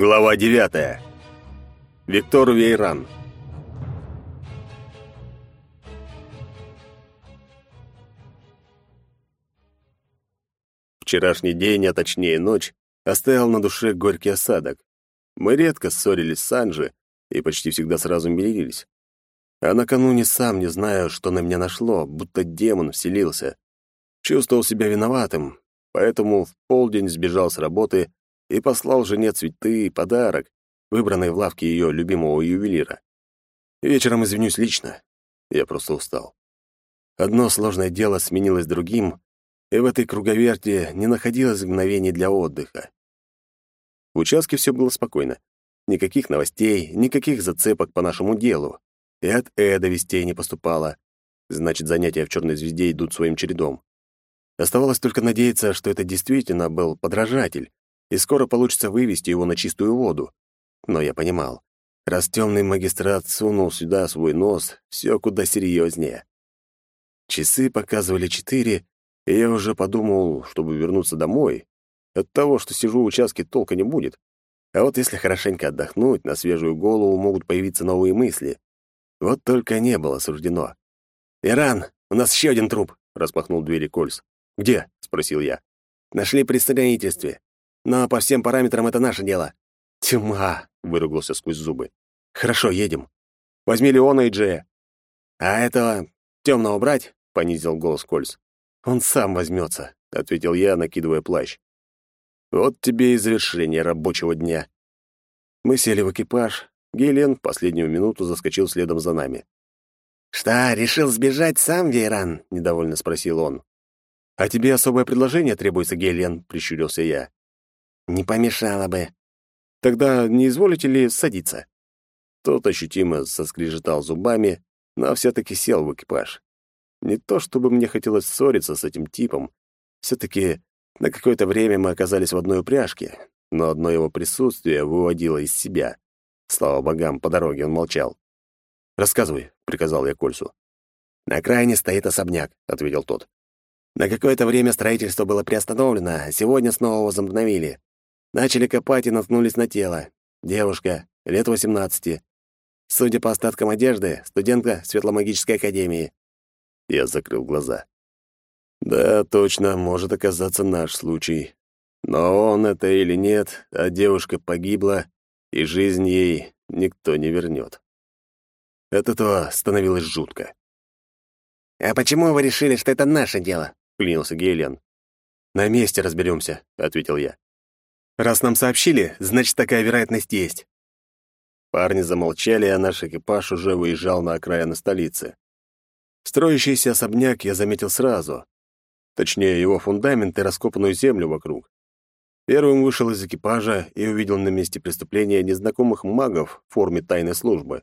Глава 9. Виктор Вейран. Вчерашний день, а точнее ночь, оставил на душе горький осадок. Мы редко ссорились с Анжи и почти всегда сразу мирились. А накануне сам не знаю, что на меня нашло, будто демон вселился. Чувствовал себя виноватым, поэтому в полдень сбежал с работы и послал жене цветы и подарок, выбранный в лавке ее любимого ювелира. Вечером извинюсь лично. Я просто устал. Одно сложное дело сменилось другим, и в этой круговерте не находилось мгновений для отдыха. В участке все было спокойно. Никаких новостей, никаких зацепок по нашему делу. И от Эда вестей не поступало. Значит, занятия в «Черной звезде» идут своим чередом. Оставалось только надеяться, что это действительно был подражатель, и скоро получится вывести его на чистую воду. Но я понимал, раз темный магистрат сунул сюда свой нос, все куда серьезнее. Часы показывали четыре, и я уже подумал, чтобы вернуться домой. От того, что сижу в участке, толка не будет. А вот если хорошенько отдохнуть, на свежую голову могут появиться новые мысли. Вот только не было суждено. «Иран, у нас еще один труп!» — распахнул двери Кольс. «Где?» — спросил я. «Нашли при строительстве. Но по всем параметрам это наше дело». «Тьма!» — выругался сквозь зубы. «Хорошо, едем. Возьми Леона и Джея». «А этого темного брать?» — понизил голос Кольс. «Он сам возьмется», — ответил я, накидывая плащ. «Вот тебе и завершение рабочего дня». Мы сели в экипаж. Гелен в последнюю минуту заскочил следом за нами. «Что, решил сбежать сам, Вейран?» — недовольно спросил он. «А тебе особое предложение требуется, Гелен?» — прищурился я. Не помешало бы. Тогда не изволите ли садиться? Тот ощутимо соскрежетал зубами, но все-таки сел в экипаж. Не то чтобы мне хотелось ссориться с этим типом. Все-таки на какое-то время мы оказались в одной упряжке, но одно его присутствие выводило из себя. Слава богам, по дороге он молчал. «Рассказывай», — приказал я Кольсу. «На окраине стоит особняк», — ответил тот. «На какое-то время строительство было приостановлено, а сегодня снова возобновили. Начали копать и наткнулись на тело. Девушка, лет 18. Судя по остаткам одежды, студентка Светломагической академии. Я закрыл глаза. Да, точно, может оказаться наш случай. Но он это или нет, а девушка погибла, и жизнь ей никто не вернет. От этого становилось жутко. «А почему вы решили, что это наше дело?» — клянился Гейлен. «На месте разберемся», — ответил я. Раз нам сообщили, значит, такая вероятность есть. Парни замолчали, а наш экипаж уже выезжал на окраины столицы. Строящийся особняк я заметил сразу. Точнее, его фундамент и раскопанную землю вокруг. Первым вышел из экипажа и увидел на месте преступления незнакомых магов в форме тайной службы.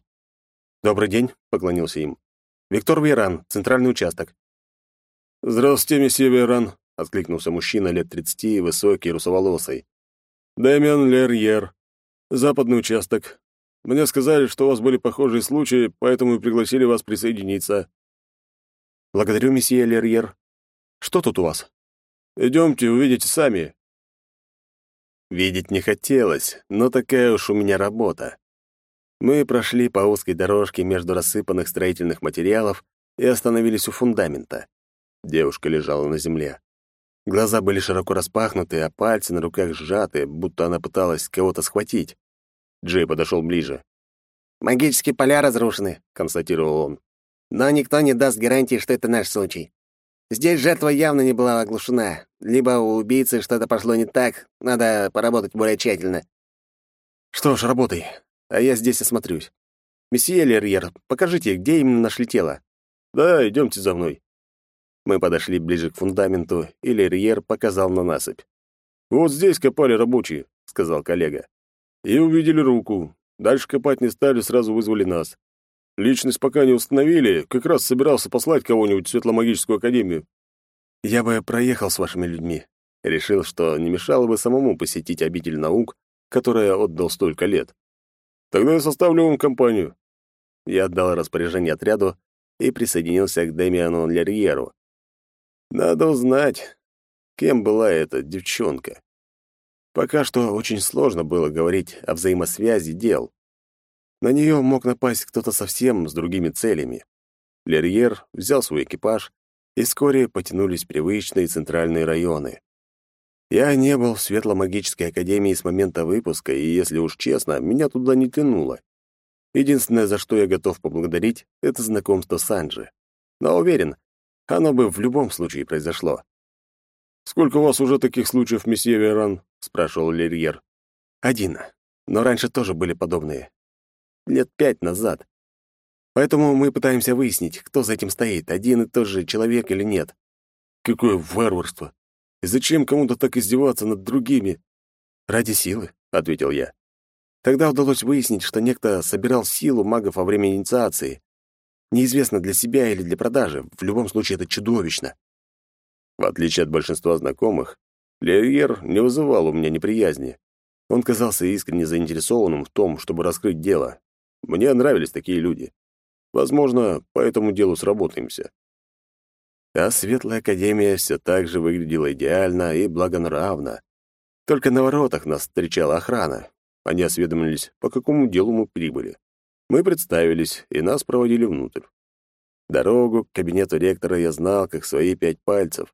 «Добрый день», — поклонился им. «Виктор Вейран, центральный участок». «Здравствуйте, месье Вейран», — откликнулся мужчина лет тридцати, высокий, русоволосый. Дэмиан Лерьер. Западный участок. Мне сказали, что у вас были похожие случаи, поэтому и пригласили вас присоединиться. Благодарю, месье Лерьер. Что тут у вас? Идемте, увидите сами. Видеть не хотелось, но такая уж у меня работа. Мы прошли по узкой дорожке между рассыпанных строительных материалов и остановились у фундамента. Девушка лежала на земле. Глаза были широко распахнуты, а пальцы на руках сжаты, будто она пыталась кого-то схватить. Джей подошел ближе. «Магические поля разрушены», — констатировал он. «Но никто не даст гарантии, что это наш случай. Здесь жертва явно не была оглушена. Либо у убийцы что-то пошло не так, надо поработать более тщательно». «Что ж, работай, а я здесь осмотрюсь. Месье Лерьер, покажите, где именно нашли тело?» «Да, идемте за мной». Мы подошли ближе к фундаменту, и Лерьер показал на насыпь. «Вот здесь копали рабочие», — сказал коллега. «И увидели руку. Дальше копать не стали, сразу вызвали нас. Личность пока не установили, как раз собирался послать кого-нибудь в Светломагическую академию». «Я бы проехал с вашими людьми». Решил, что не мешало бы самому посетить обитель наук, которая отдал столько лет. «Тогда я составлю вам компанию». Я отдал распоряжение отряду и присоединился к Демиану Лерьеру, надо узнать, кем была эта девчонка. Пока что очень сложно было говорить о взаимосвязи дел. На нее мог напасть кто-то совсем с другими целями. Лерьер взял свой экипаж, и вскоре потянулись привычные центральные районы. Я не был в Светломагической академии с момента выпуска, и, если уж честно, меня туда не тянуло. Единственное, за что я готов поблагодарить, это знакомство с Анджи. Но уверен, оно бы в любом случае произошло. «Сколько у вас уже таких случаев, месье Веран?» — спрашивал Лерьер. «Один. Но раньше тоже были подобные. Лет пять назад. Поэтому мы пытаемся выяснить, кто за этим стоит, один и тот же человек или нет». «Какое варварство! И зачем кому-то так издеваться над другими?» «Ради силы», — ответил я. Тогда удалось выяснить, что некто собирал силу магов во время инициации. Неизвестно для себя или для продажи, в любом случае это чудовищно. В отличие от большинства знакомых, Лерьер не вызывал у меня неприязни. Он казался искренне заинтересованным в том, чтобы раскрыть дело. Мне нравились такие люди. Возможно, по этому делу сработаемся. А Светлая Академия все так же выглядела идеально и благонравно. Только на воротах нас встречала охрана. Они осведомились, по какому делу мы прибыли. Мы представились, и нас проводили внутрь. Дорогу к кабинету ректора я знал, как свои пять пальцев,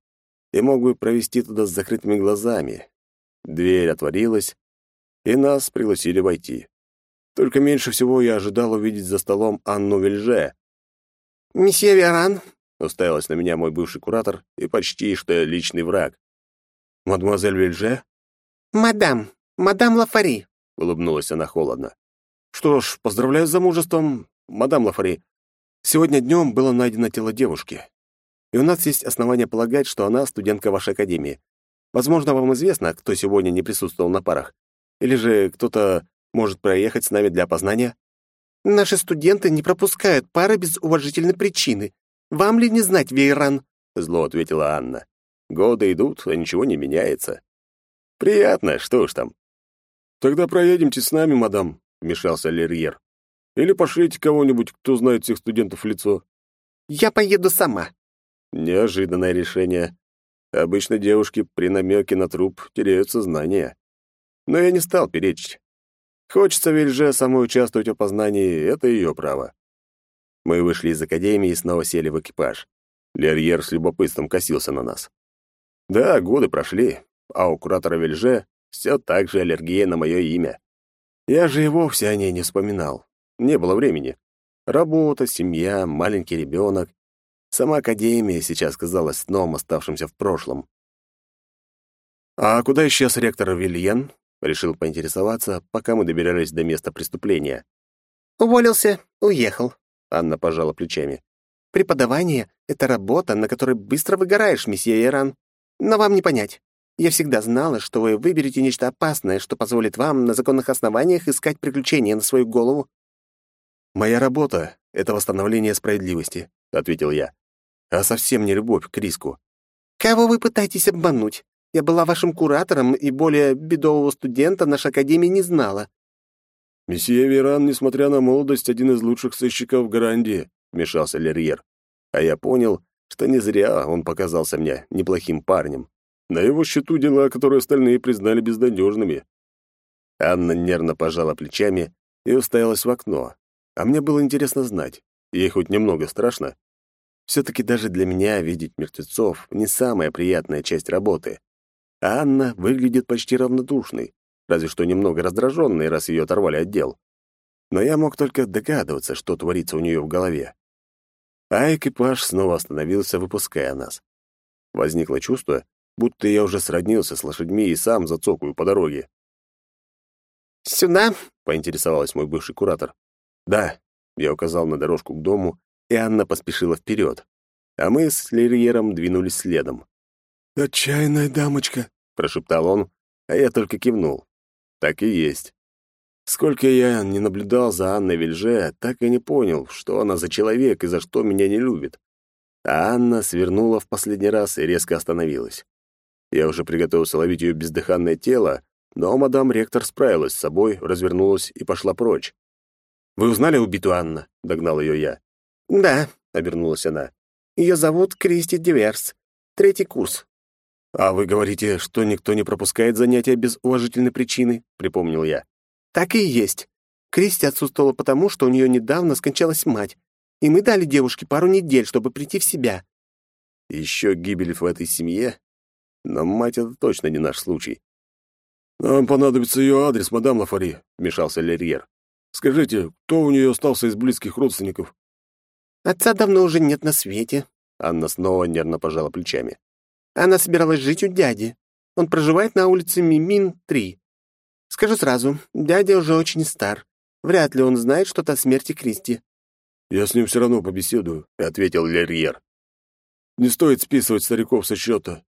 и мог бы провести туда с закрытыми глазами. Дверь отворилась, и нас пригласили войти. Только меньше всего я ожидал увидеть за столом Анну Вильже. «Месье Веран, Уставилась на меня мой бывший куратор и почти что личный враг. «Мадемуазель Вильже?» «Мадам, мадам Лафари», — улыбнулась она холодно. «Что ж, поздравляю с замужеством, мадам Лафари. Сегодня днем было найдено тело девушки, и у нас есть основания полагать, что она студентка вашей академии. Возможно, вам известно, кто сегодня не присутствовал на парах. Или же кто-то может проехать с нами для опознания?» «Наши студенты не пропускают пары без уважительной причины. Вам ли не знать, Вейран?» — зло ответила Анна. «Годы идут, а ничего не меняется. Приятно, что уж там». «Тогда проедемте с нами, мадам», — вмешался Лерьер. «Или пошлите кого-нибудь, кто знает всех студентов в лицо». «Я поеду сама». Неожиданное решение. Обычно девушки при намеке на труп теряют сознание. Но я не стал перечить. Хочется Вильже самой участвовать в опознании — это ее право. Мы вышли из академии и снова сели в экипаж. Лерьер с любопытством косился на нас. Да, годы прошли, а у куратора Вильже все так же аллергия на мое имя. Я же и вовсе о ней не вспоминал. Не было времени. Работа, семья, маленький ребенок. Сама академия сейчас казалась сном, оставшимся в прошлом. «А куда исчез ректор Вильен?» — решил поинтересоваться, пока мы добирались до места преступления. «Уволился, уехал», Анна пожала плечами. «Преподавание — это работа, на которой быстро выгораешь, месье Иран. Но вам не понять. Я всегда знала, что вы выберете нечто опасное, что позволит вам на законных основаниях искать приключения на свою голову». «Моя работа — это восстановление справедливости», — ответил я. «А совсем не любовь к риску». «Кого вы пытаетесь обмануть? Я была вашим куратором, и более бедового студента наша академия не знала. «Месье Веран, несмотря на молодость, один из лучших сыщиков в Гарандии», — вмешался Лерьер. А я понял, что не зря он показался мне неплохим парнем. На его счету дела, которые остальные признали безнадежными. Анна нервно пожала плечами и уставилась в окно. А мне было интересно знать, ей хоть немного страшно. Все-таки даже для меня видеть мертвецов — не самая приятная часть работы. А Анна выглядит почти равнодушной разве что немного раздраженный, раз ее оторвали от дел. Но я мог только догадываться, что творится у нее в голове. А экипаж снова остановился, выпуская нас. Возникло чувство, будто я уже сроднился с лошадьми и сам зацокаю по дороге. «Сюда?» — поинтересовалась мой бывший куратор. «Да», — я указал на дорожку к дому, и Анна поспешила вперед, а мы с Лерьером двинулись следом. «Отчаянная дамочка», — прошептал он, а я только кивнул. Так и есть. Сколько я не наблюдал за Анной Вильже, так и не понял, что она за человек и за что меня не любит. А Анна свернула в последний раз и резко остановилась. Я уже приготовился ловить ее бездыханное тело, но мадам ректор справилась с собой, развернулась и пошла прочь. «Вы узнали убитую Анна?» — догнал ее я. «Да», — обернулась она. «Ее зовут Кристи Диверс. Третий курс». «А вы говорите, что никто не пропускает занятия без уважительной причины?» — припомнил я. «Так и есть. Кристи отсутствовала потому, что у нее недавно скончалась мать, и мы дали девушке пару недель, чтобы прийти в себя». «Еще гибель в этой семье? Но мать — это точно не наш случай». «Нам понадобится ее адрес, мадам Лафари», — вмешался Лерьер. «Скажите, кто у нее остался из близких родственников?» «Отца давно уже нет на свете», — Анна снова нервно пожала плечами. Она собиралась жить у дяди. Он проживает на улице Мимин, 3. Скажу сразу, дядя уже очень стар. Вряд ли он знает что-то о смерти Кристи». «Я с ним все равно побеседую», — ответил Лерьер. «Не стоит списывать стариков со счета».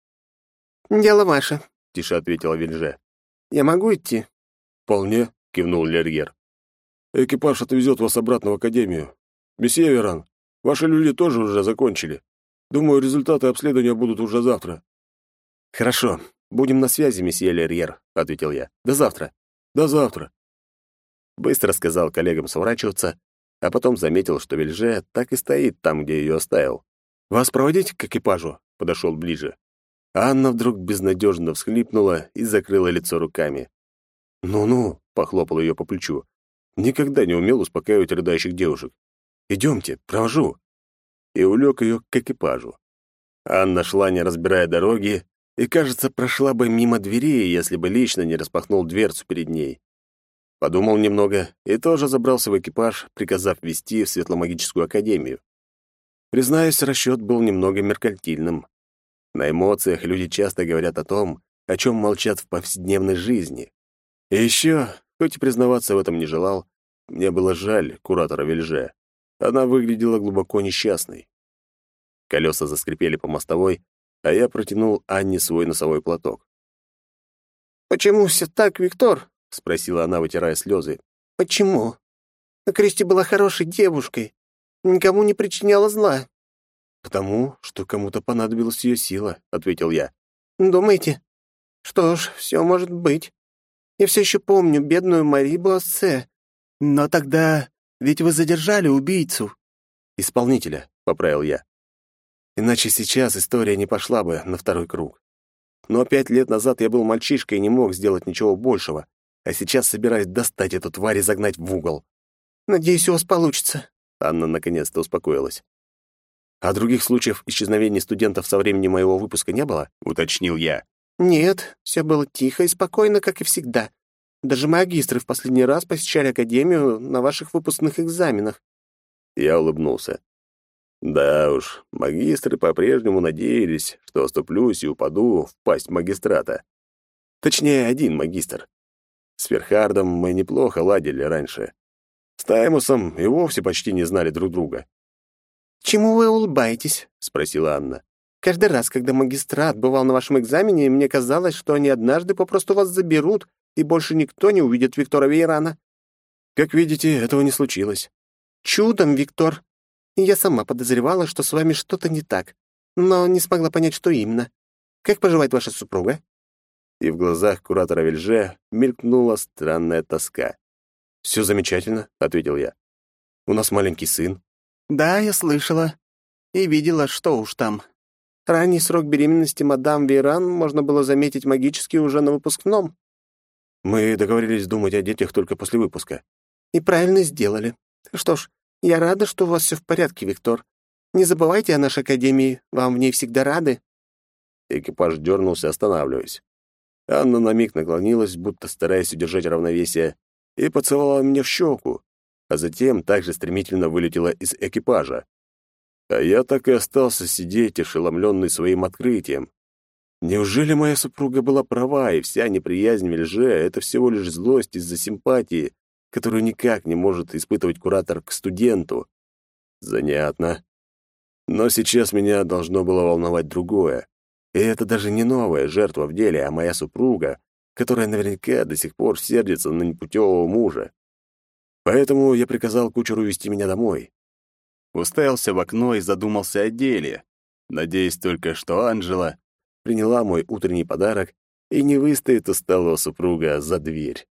«Дело ваше», — тише ответила Вильже. «Я могу идти?» «Вполне», — кивнул Лерьер. «Экипаж отвезет вас обратно в академию. Месье Веран, ваши люди тоже уже закончили. Думаю, результаты обследования будут уже завтра». «Хорошо. Будем на связи, месье Лерьер», — ответил я. «До завтра». «До завтра». Быстро сказал коллегам сворачиваться, а потом заметил, что Вильже так и стоит там, где ее оставил. «Вас проводить к экипажу?» — подошел ближе. Анна вдруг безнадежно всхлипнула и закрыла лицо руками. «Ну-ну», — похлопал ее по плечу. «Никогда не умел успокаивать рыдающих девушек. Идемте, провожу» и улег ее к экипажу. Анна шла, не разбирая дороги, и, кажется, прошла бы мимо двери, если бы лично не распахнул дверцу перед ней. Подумал немного и тоже забрался в экипаж, приказав вести в Светломагическую академию. Признаюсь, расчет был немного меркантильным. На эмоциях люди часто говорят о том, о чем молчат в повседневной жизни. И еще, хоть и признаваться в этом не желал, мне было жаль куратора Вильже. Она выглядела глубоко несчастной. Колеса заскрипели по мостовой, а я протянул Анне свой носовой платок. «Почему все так, Виктор?» — спросила она, вытирая слезы. «Почему? Кристи была хорошей девушкой, никому не причиняла зла». «Потому что кому-то понадобилась ее сила», — ответил я. «Думаете? Что ж, все может быть. Я все еще помню бедную Мари Буассе. Но тогда ведь вы задержали убийцу». «Исполнителя», — поправил я. Иначе сейчас история не пошла бы на второй круг. Но пять лет назад я был мальчишкой и не мог сделать ничего большего, а сейчас собираюсь достать эту тварь и загнать в угол. «Надеюсь, у вас получится». Анна наконец-то успокоилась. «А других случаев исчезновения студентов со времени моего выпуска не было?» — уточнил я. «Нет, все было тихо и спокойно, как и всегда. Даже магистры в последний раз посещали академию на ваших выпускных экзаменах. Я улыбнулся. Да уж, магистры по-прежнему надеялись, что оступлюсь и упаду в пасть магистрата. Точнее, один магистр. С Ферхардом мы неплохо ладили раньше. С Таймусом и вовсе почти не знали друг друга. «Чему вы улыбаетесь?» — спросила Анна. «Каждый раз, когда магистрат бывал на вашем экзамене, мне казалось, что они однажды попросту вас заберут и больше никто не увидит Виктора Вейрана. Как видите, этого не случилось. Чудом, Виктор. Я сама подозревала, что с вами что-то не так, но не смогла понять, что именно. Как поживает ваша супруга? И в глазах куратора Вильже мелькнула странная тоска. «Все замечательно», — ответил я. «У нас маленький сын». «Да, я слышала. И видела, что уж там. Ранний срок беременности мадам Вейран можно было заметить магически уже на выпускном. Мы договорились думать о детях только после выпуска. И правильно сделали. Что ж, я рада, что у вас все в порядке, Виктор. Не забывайте о нашей академии, вам в ней всегда рады. Экипаж дернулся, останавливаясь. Анна на миг наклонилась, будто стараясь удержать равновесие, и поцеловала меня в щеку, а затем также стремительно вылетела из экипажа. А я так и остался сидеть, ошеломленный своим открытием. Неужели моя супруга была права, и вся неприязнь Вильже — это всего лишь злость из-за симпатии, которую никак не может испытывать куратор к студенту? Занятно. Но сейчас меня должно было волновать другое. И это даже не новая жертва в деле, а моя супруга, которая наверняка до сих пор сердится на непутевого мужа. Поэтому я приказал кучеру вести меня домой. Уставился в окно и задумался о деле. Надеюсь только, что Анжела приняла мой утренний подарок и не выставит усталого супруга за дверь.